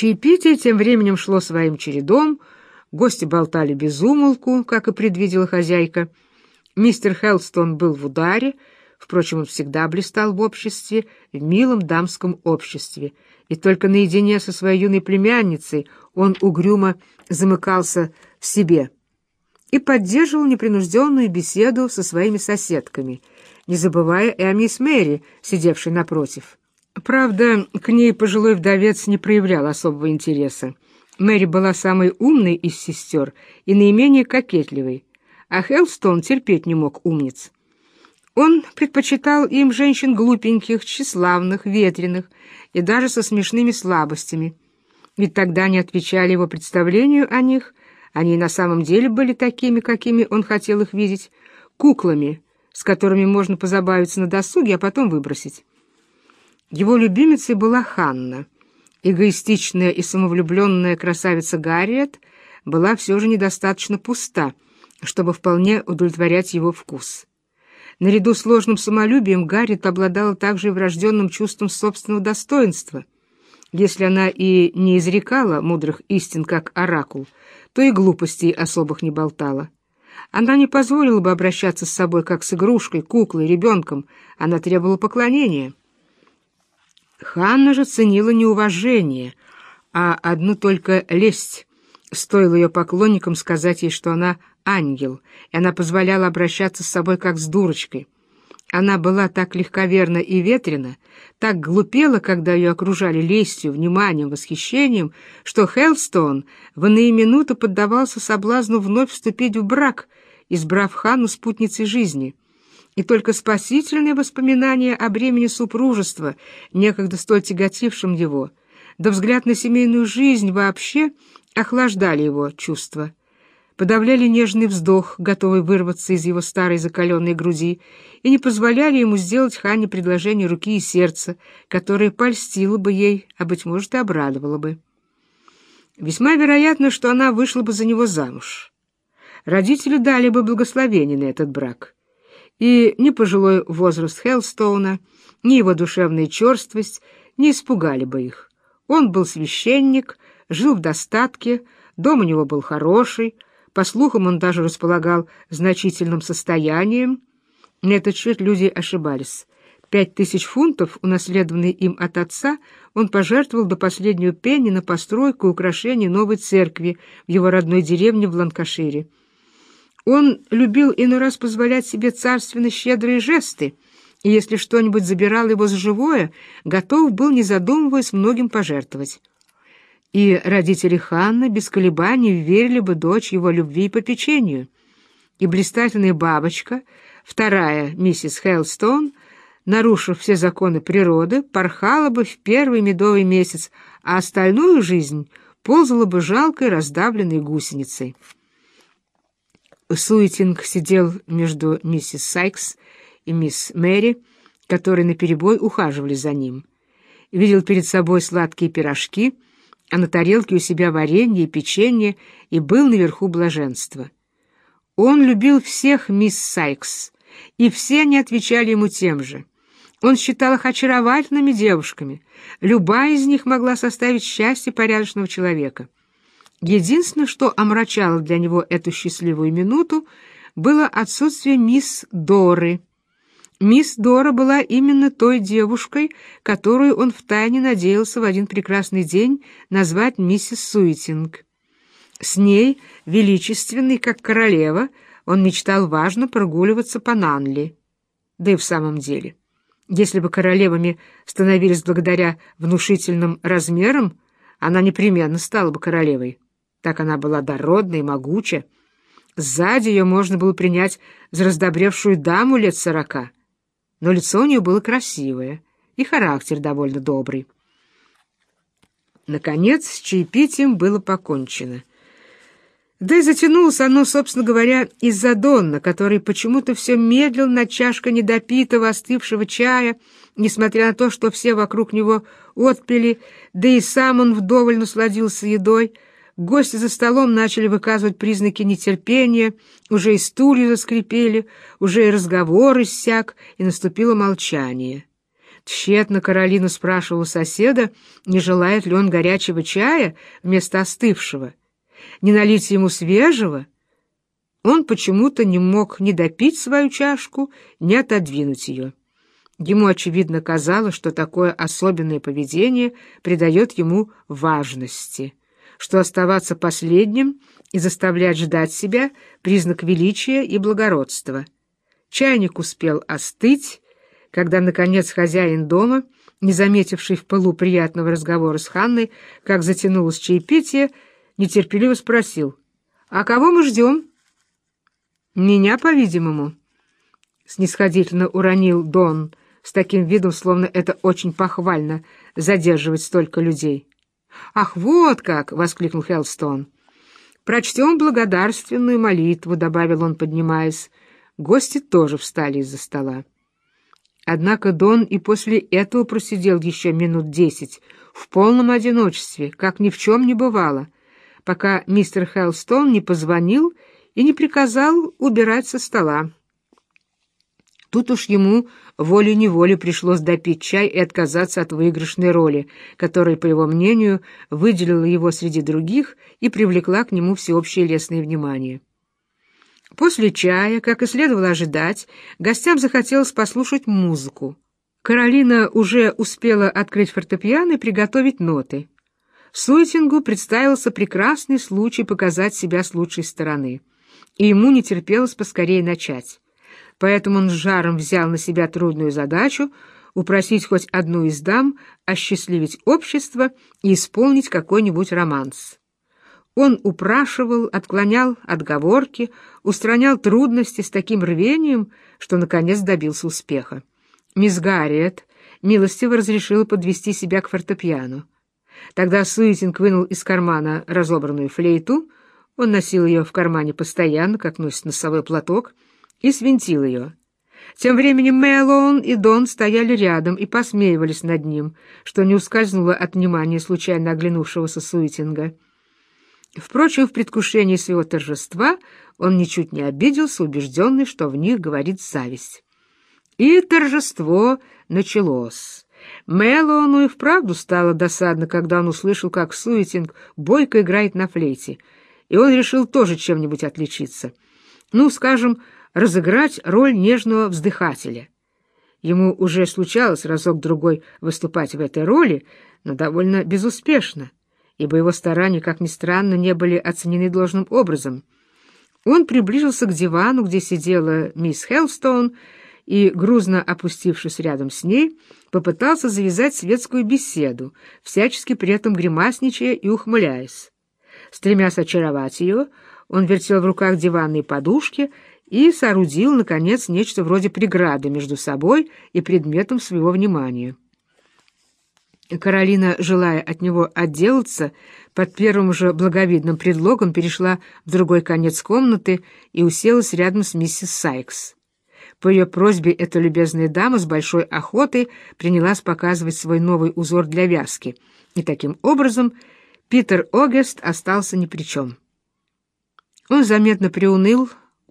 Чаепитие тем временем шло своим чередом, гости болтали без умолку, как и предвидела хозяйка. Мистер Хелстон был в ударе, впрочем, он всегда блистал в обществе, в милом дамском обществе, и только наедине со своей юной племянницей он угрюмо замыкался в себе и поддерживал непринужденную беседу со своими соседками, не забывая и о мисс Мэри, сидевшей напротив. Правда, к ней пожилой вдовец не проявлял особого интереса. Мэри была самой умной из сестер и наименее кокетливой, а Хелстон терпеть не мог умниц. Он предпочитал им женщин глупеньких, тщеславных, ветреных и даже со смешными слабостями. Ведь тогда они отвечали его представлению о них, они на самом деле были такими, какими он хотел их видеть, куклами, с которыми можно позабавиться на досуге, а потом выбросить. Его любимицей была Ханна. Эгоистичная и самовлюбленная красавица Гарриет была все же недостаточно пуста, чтобы вполне удовлетворять его вкус. Наряду с ложным самолюбием Гарриет обладала также и врожденным чувством собственного достоинства. Если она и не изрекала мудрых истин, как оракул, то и глупостей особых не болтала. Она не позволила бы обращаться с собой как с игрушкой, куклой, ребенком, она требовала поклонения. Ханна же ценила не уважение, а одну только лесть. Стоило ее поклонникам сказать ей, что она ангел, и она позволяла обращаться с собой как с дурочкой. Она была так легковерна и ветрена, так глупела, когда ее окружали лестью, вниманием, восхищением, что Хелстон в иные минуты поддавался соблазну вновь вступить в брак, избрав Ханну спутницей жизни — и только спасительные воспоминания о бремени супружества, некогда столь тяготившем его, да взгляд на семейную жизнь вообще охлаждали его чувства, подавляли нежный вздох, готовый вырваться из его старой закаленной груди, и не позволяли ему сделать Хане предложение руки и сердца, которое польстило бы ей, а, быть может, и обрадовало бы. Весьма вероятно, что она вышла бы за него замуж. Родители дали бы благословение на этот брак — и ни пожилой возраст Хелстоуна, ни его душевная черствость не испугали бы их. Он был священник, жил в достатке, дом у него был хороший, по слухам он даже располагал значительным состоянием. На этот счет люди ошибались. Пять тысяч фунтов, унаследованные им от отца, он пожертвовал до последнего пенни на постройку и украшение новой церкви в его родной деревне в Ланкашире. Он любил иной раз позволять себе царственно щедрые жесты, и если что-нибудь забирало его за живое, готов был, не задумываясь, многим пожертвовать. И родители Ханны без колебаний верили бы дочь его любви и попечению. И блистательная бабочка, вторая миссис Хелстон, нарушив все законы природы, порхала бы в первый медовый месяц, а остальную жизнь ползала бы жалкой раздавленной гусеницей. Суетинг сидел между миссис Сайкс и мисс Мэри, которые наперебой ухаживали за ним. Видел перед собой сладкие пирожки, а на тарелке у себя варенье и печенье, и был наверху блаженства. Он любил всех мисс Сайкс, и все они отвечали ему тем же. Он считал их очаровательными девушками. Любая из них могла составить счастье порядочного человека. Единственное, что омрачало для него эту счастливую минуту, было отсутствие мисс Доры. Мисс Дора была именно той девушкой, которую он втайне надеялся в один прекрасный день назвать миссис Суитинг. С ней, величественной, как королева, он мечтал важно прогуливаться по Нанли. Да и в самом деле, если бы королевами становились благодаря внушительным размерам, она непременно стала бы королевой. Так она была дородна и могуча. Сзади ее можно было принять за раздобревшую даму лет сорока. Но лицо у нее было красивое, и характер довольно добрый. Наконец, с чаепитием было покончено. Да и затянулось оно, собственно говоря, из-за Донна, который почему-то все медлил над чашкой недопитого остывшего чая, несмотря на то, что все вокруг него отпили, да и сам он вдоволь насладился едой — Гости за столом начали выказывать признаки нетерпения, уже и стулья заскрипели, уже и разговор иссяк, и наступило молчание. Тщетно Каролина спрашивала соседа, не желает ли он горячего чая вместо остывшего, не налить ему свежего. Он почему-то не мог ни допить свою чашку, ни отодвинуть ее. Ему, очевидно, казалось, что такое особенное поведение придает ему важности, что оставаться последним и заставлять ждать себя — признак величия и благородства. Чайник успел остыть, когда, наконец, хозяин дома, не заметивший в пылу приятного разговора с Ханной, как затянулось чаепитие, нетерпеливо спросил, «А кого мы ждем?» «Меня, по-видимому», — снисходительно уронил Дон, с таким видом, словно это очень похвально — задерживать столько людей. «Ах, вот как!» — воскликнул Хелстон. «Прочтем благодарственную молитву», — добавил он, поднимаясь. Гости тоже встали из-за стола. Однако Дон и после этого просидел еще минут десять в полном одиночестве, как ни в чем не бывало, пока мистер Хелстон не позвонил и не приказал убирать со стола. Тут уж ему волей-неволей пришлось допить чай и отказаться от выигрышной роли, которая, по его мнению, выделила его среди других и привлекла к нему всеобщее лестное внимание. После чая, как и следовало ожидать, гостям захотелось послушать музыку. Каролина уже успела открыть фортепиано и приготовить ноты. Суетингу представился прекрасный случай показать себя с лучшей стороны, и ему не терпелось поскорее начать. Поэтому он с жаром взял на себя трудную задачу упросить хоть одну из дам осчастливить общество и исполнить какой-нибудь романс. Он упрашивал, отклонял отговорки, устранял трудности с таким рвением, что, наконец, добился успеха. Мисс Гарриет милостиво разрешила подвести себя к фортепиано. Тогда Суитинг вынул из кармана разобранную флейту, он носил ее в кармане постоянно, как носит носовой платок, и свинтил ее. Тем временем Мэллоун и Дон стояли рядом и посмеивались над ним, что не ускользнуло от внимания случайно оглянувшегося Суитинга. Впрочем, в предвкушении своего торжества он ничуть не обиделся, убежденный, что в них говорит зависть. И торжество началось. Мэллоуну и вправду стало досадно, когда он услышал, как Суетинг бойко играет на флейте, и он решил тоже чем-нибудь отличиться. Ну, скажем, разыграть роль нежного вздыхателя. Ему уже случалось разок-другой выступать в этой роли, но довольно безуспешно ибо его старания, как ни странно, не были оценены должным образом. Он приблизился к дивану, где сидела мисс Хелстон, и, грузно опустившись рядом с ней, попытался завязать светскую беседу, всячески при этом гримасничая и ухмыляясь. Стремясь очаровать ее, он вертел в руках диванные подушки и соорудил, наконец, нечто вроде преграды между собой и предметом своего внимания. Каролина, желая от него отделаться, под первым же благовидным предлогом перешла в другой конец комнаты и уселась рядом с миссис Сайкс. По ее просьбе эта любезная дама с большой охотой принялась показывать свой новый узор для вязки, и таким образом Питер Огест остался ни при чем. Он заметно приуныл,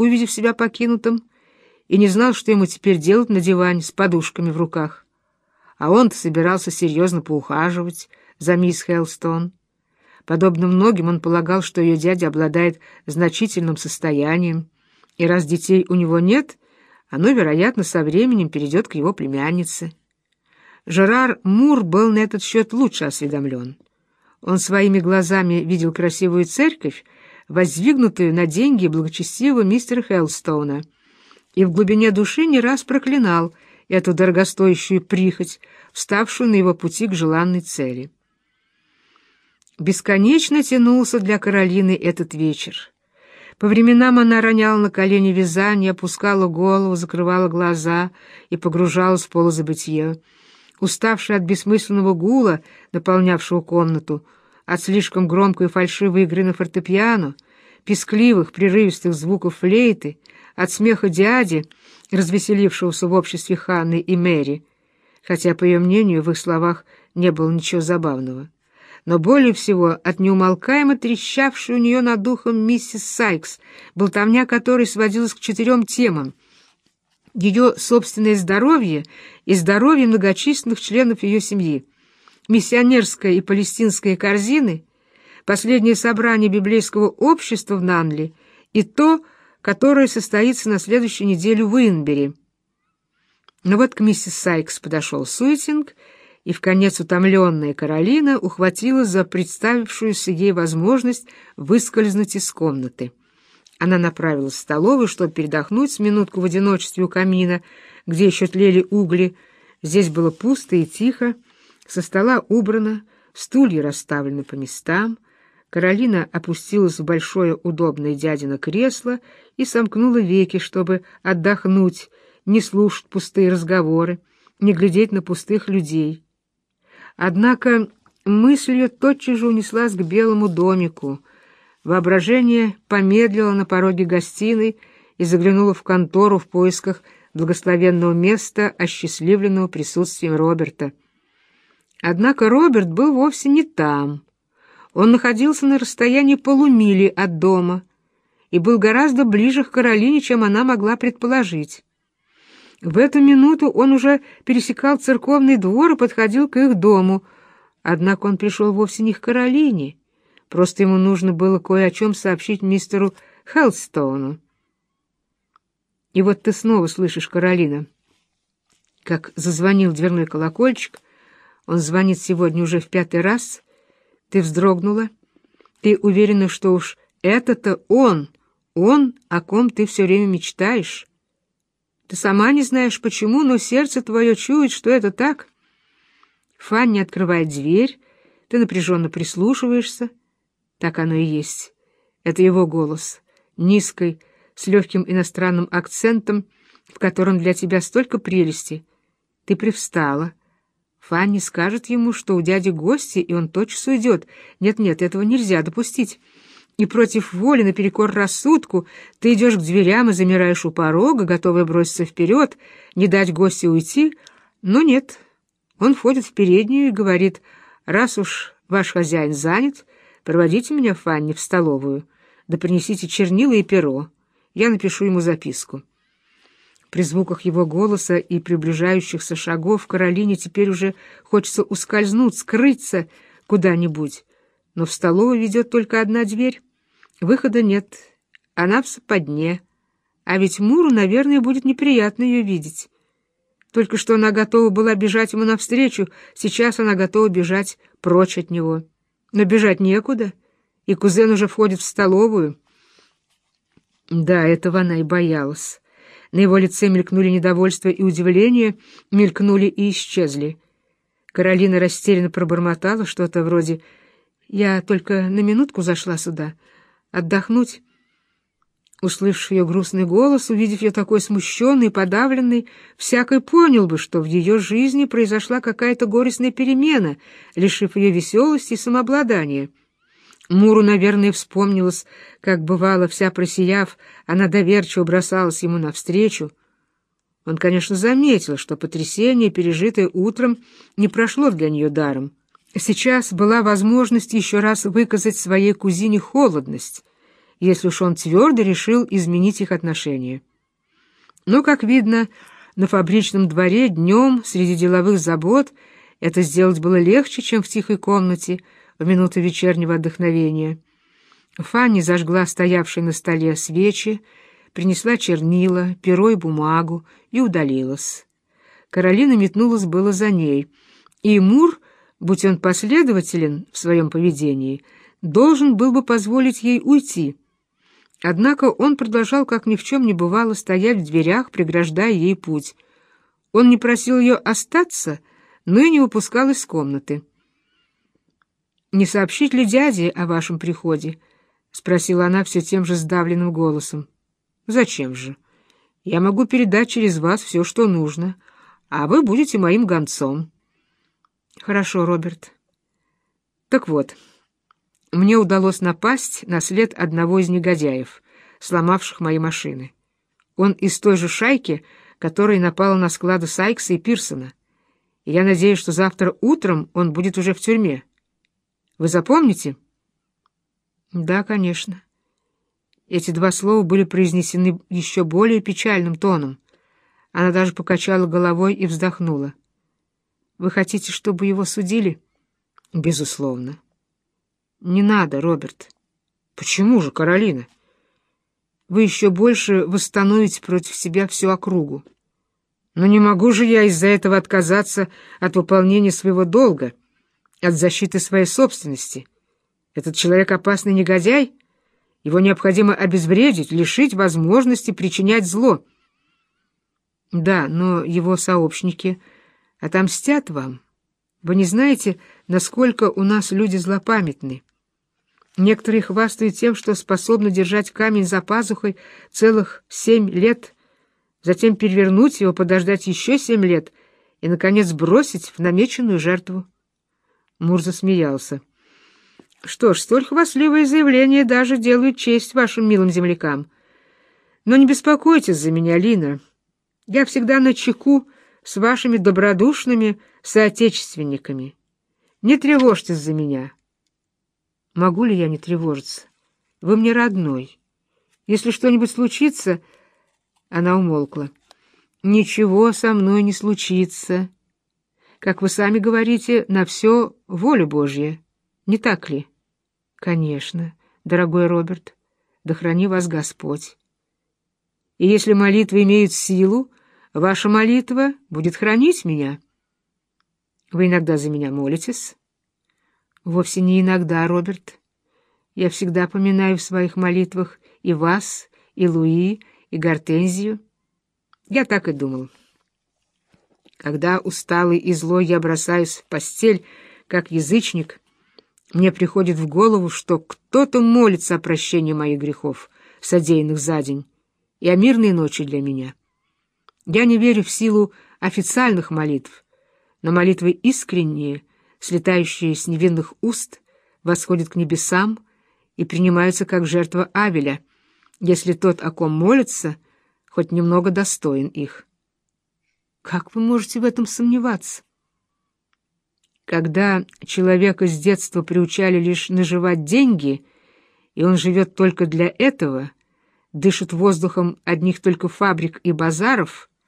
увидев себя покинутым, и не знал, что ему теперь делать на диване с подушками в руках а он-то собирался серьезно поухаживать за мисс Хелстон. Подобно многим, он полагал, что ее дядя обладает значительным состоянием, и раз детей у него нет, оно, вероятно, со временем перейдет к его племяннице. Жерар Мур был на этот счет лучше осведомлен. Он своими глазами видел красивую церковь, воздвигнутую на деньги благочестивого мистера Хелстоуна, и в глубине души не раз проклинал — эту дорогостоящую прихоть, вставшую на его пути к желанной цели. Бесконечно тянулся для Каролины этот вечер. По временам она роняла на колени вязание, опускала голову, закрывала глаза и погружалась в полузабытие. Уставшая от бессмысленного гула, наполнявшего комнату, от слишком громкой и фальшивой игры на фортепиано, пескливых, прерывистых звуков флейты, от смеха дяди, развеселившегося в обществе Ханны и Мэри, хотя, по ее мнению, в их словах не было ничего забавного. Но более всего от неумолкаемо трещавшей у нее над духом миссис Сайкс, болтовня которой сводилась к четырем темам ее собственное здоровье и здоровье многочисленных членов ее семьи. Миссионерская и палестинская корзины, последнее собрание библейского общества в Нанли и то, которое состоится на следующей неделе в Уинбери. Но вот к миссис Сайкс подошел Суетинг, и в конец утомленная Каролина ухватила за представившуюся ей возможность выскользнуть из комнаты. Она направилась в столовую, чтобы передохнуть с минутку в одиночестве у камина, где еще тлели угли. Здесь было пусто и тихо, со стола убрано, стулья расставлены по местам. Каролина опустилась в большое удобное дядино кресло и сомкнула веки, чтобы отдохнуть, не слушать пустые разговоры, не глядеть на пустых людей. Однако мысль ее тотчас же унеслась к белому домику — Воображение помедлило на пороге гостиной и заглянуло в контору в поисках благословенного места, осчастливленного присутствием Роберта. Однако Роберт был вовсе не там. Он находился на расстоянии полумили от дома и был гораздо ближе к Каролине, чем она могла предположить. В эту минуту он уже пересекал церковный двор и подходил к их дому, однако он пришел вовсе не к Каролине, Просто ему нужно было кое о чем сообщить мистеру Хелстоуну. И вот ты снова слышишь, Каролина, как зазвонил дверной колокольчик. Он звонит сегодня уже в пятый раз. Ты вздрогнула. Ты уверена, что уж это-то он, он, о ком ты все время мечтаешь. Ты сама не знаешь почему, но сердце твое чует, что это так. Фанни открывает дверь, ты напряженно прислушиваешься, так оно и есть. Это его голос, низкий, с легким иностранным акцентом, в котором для тебя столько прелести. Ты привстала. Фанни скажет ему, что у дяди гости, и он тотчас уйдет. Нет-нет, этого нельзя допустить. И против воли, наперекор рассудку, ты идешь к дверям и замираешь у порога, готовая броситься вперед, не дать гостю уйти. Но нет, он входит в переднюю и говорит, раз уж ваш хозяин занят, Проводите меня, Фанни, в столовую, да принесите чернила и перо. Я напишу ему записку. При звуках его голоса и приближающихся шагов Каролине теперь уже хочется ускользнуть, скрыться куда-нибудь. Но в столовую ведет только одна дверь. Выхода нет. Она в западне. А ведь Муру, наверное, будет неприятно ее видеть. Только что она готова была бежать ему навстречу, сейчас она готова бежать прочь от него. Но бежать некуда, и кузен уже входит в столовую. Да, этого она и боялась. На его лице мелькнули недовольство и удивление, мелькнули и исчезли. Каролина растерянно пробормотала что-то вроде «Я только на минутку зашла сюда. Отдохнуть». Услышав ее грустный голос, увидев ее такой смущенный и подавленный, всякой понял бы, что в ее жизни произошла какая-то горестная перемена, лишив ее веселости и самообладания. Муру, наверное, вспомнилось, как бывало, вся просияв, она доверчиво бросалась ему навстречу. Он, конечно, заметил, что потрясение, пережитое утром, не прошло для нее даром. Сейчас была возможность еще раз выказать своей кузине холодность, если уж он твердо решил изменить их отношения. Но, как видно, на фабричном дворе днем среди деловых забот это сделать было легче, чем в тихой комнате в минуту вечернего отдохновения. Фанни зажгла стоявшие на столе свечи, принесла чернила, перо и бумагу и удалилась. Каролина метнулась было за ней, и Мур, будь он последователен в своем поведении, должен был бы позволить ей уйти — Однако он продолжал, как ни в чем не бывало, стоять в дверях, преграждая ей путь. Он не просил ее остаться, но и не выпускал из комнаты. «Не сообщить ли дяде о вашем приходе?» — спросила она все тем же сдавленным голосом. «Зачем же? Я могу передать через вас все, что нужно, а вы будете моим гонцом». «Хорошо, Роберт. Так вот...» Мне удалось напасть на след одного из негодяев, сломавших мои машины. Он из той же шайки, которая напала на склады Сайкса и Пирсона. Я надеюсь, что завтра утром он будет уже в тюрьме. Вы запомните? Да, конечно. Эти два слова были произнесены еще более печальным тоном. Она даже покачала головой и вздохнула. «Вы хотите, чтобы его судили?» «Безусловно». «Не надо, Роберт». «Почему же, Каролина?» «Вы еще больше восстановите против себя всю округу». «Но не могу же я из-за этого отказаться от выполнения своего долга, от защиты своей собственности. Этот человек опасный негодяй, его необходимо обезвредить, лишить возможности причинять зло». Да, но его сообщники отомстят вам. Вы не знаете, насколько у нас люди злопамятны. Некоторые хвастают тем, что способны держать камень за пазухой целых семь лет, затем перевернуть его, подождать еще семь лет и, наконец, бросить в намеченную жертву. Мур засмеялся. Что ж, столь хвастливые заявления даже делают честь вашим милым землякам. Но не беспокойтесь за меня, Лина. Я всегда на чеку с вашими добродушными соотечественниками. Не тревожьтесь за меня. Могу ли я не тревожиться? Вы мне родной. Если что-нибудь случится... Она умолкла. Ничего со мной не случится. Как вы сами говорите, на все воля Божья. Не так ли? Конечно, дорогой Роберт. Да храни вас Господь. И если молитвы имеют силу, Ваша молитва будет хранить меня. Вы иногда за меня молитесь? Вовсе не иногда, Роберт. Я всегда поминаю в своих молитвах и вас, и Луи, и Гортензию. Я так и думал. Когда усталый и злой я бросаюсь в постель, как язычник, мне приходит в голову, что кто-то молится о прощении моих грехов, содеянных за день, и о мирной ночи для меня. Я не верю в силу официальных молитв, но молитвы искренние, слетающие с невинных уст, восходят к небесам и принимаются как жертва Авеля, если тот, о ком молится, хоть немного достоин их. Как вы можете в этом сомневаться? Когда человека с детства приучали лишь наживать деньги, и он живет только для этого, дышит воздухом одних только фабрик и базаров —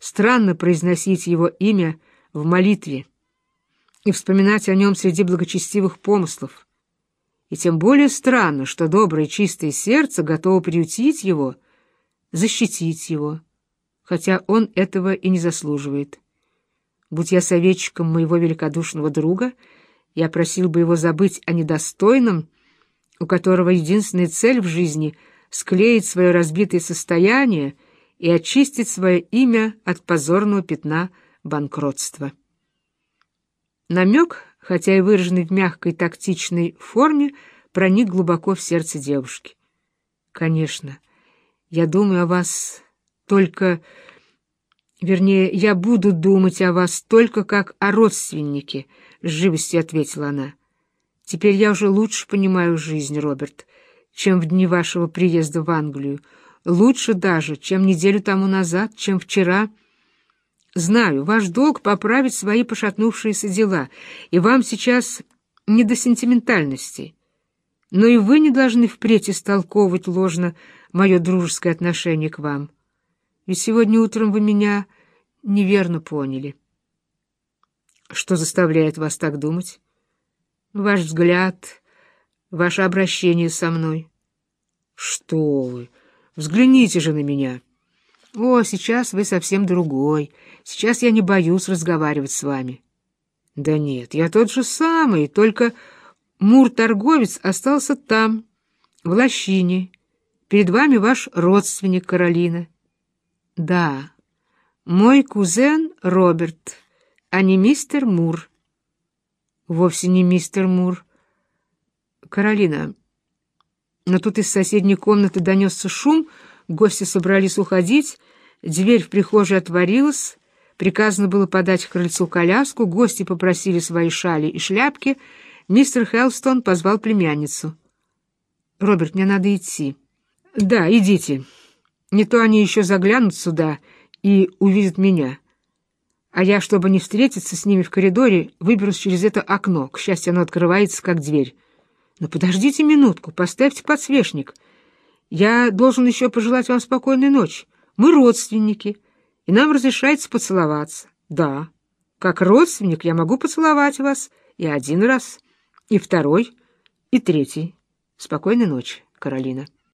Странно произносить его имя в молитве и вспоминать о нем среди благочестивых помыслов. И тем более странно, что доброе чистое сердце готово приютить его, защитить его, хотя он этого и не заслуживает. Будь я советчиком моего великодушного друга, я просил бы его забыть о недостойном, у которого единственная цель в жизни — склеить свое разбитое состояние — и очистить свое имя от позорного пятна банкротства. Намек, хотя и выраженный в мягкой тактичной форме, проник глубоко в сердце девушки. «Конечно, я думаю о вас только... Вернее, я буду думать о вас только как о родственнике», — с живостью ответила она. «Теперь я уже лучше понимаю жизнь, Роберт, чем в дни вашего приезда в Англию, лучше даже, чем неделю тому назад, чем вчера. Знаю, ваш долг — поправить свои пошатнувшиеся дела, и вам сейчас не до сентиментальности. Но и вы не должны впредь истолковывать ложно мое дружеское отношение к вам. Ведь сегодня утром вы меня неверно поняли. Что заставляет вас так думать? Ваш взгляд, ваше обращение со мной. Что вы! Взгляните же на меня. О, сейчас вы совсем другой. Сейчас я не боюсь разговаривать с вами. Да нет, я тот же самый, только Мур-торговец остался там, в лощине. Перед вами ваш родственник Каролина. Да, мой кузен Роберт, а не мистер Мур. Вовсе не мистер Мур. Каролина, но тут из соседней комнаты донесся шум, гости собрались уходить, дверь в прихожей отворилась, приказано было подать к крыльцу коляску, гости попросили свои шали и шляпки, мистер Хелстон позвал племянницу. «Роберт, мне надо идти». «Да, идите. Не то они еще заглянут сюда и увидят меня. А я, чтобы не встретиться с ними в коридоре, выберусь через это окно. К счастью, оно открывается, как дверь». Но подождите минутку, поставьте подсвечник. Я должен еще пожелать вам спокойной ночи. Мы родственники, и нам разрешается поцеловаться. Да, как родственник я могу поцеловать вас и один раз, и второй, и третий. Спокойной ночи, Каролина.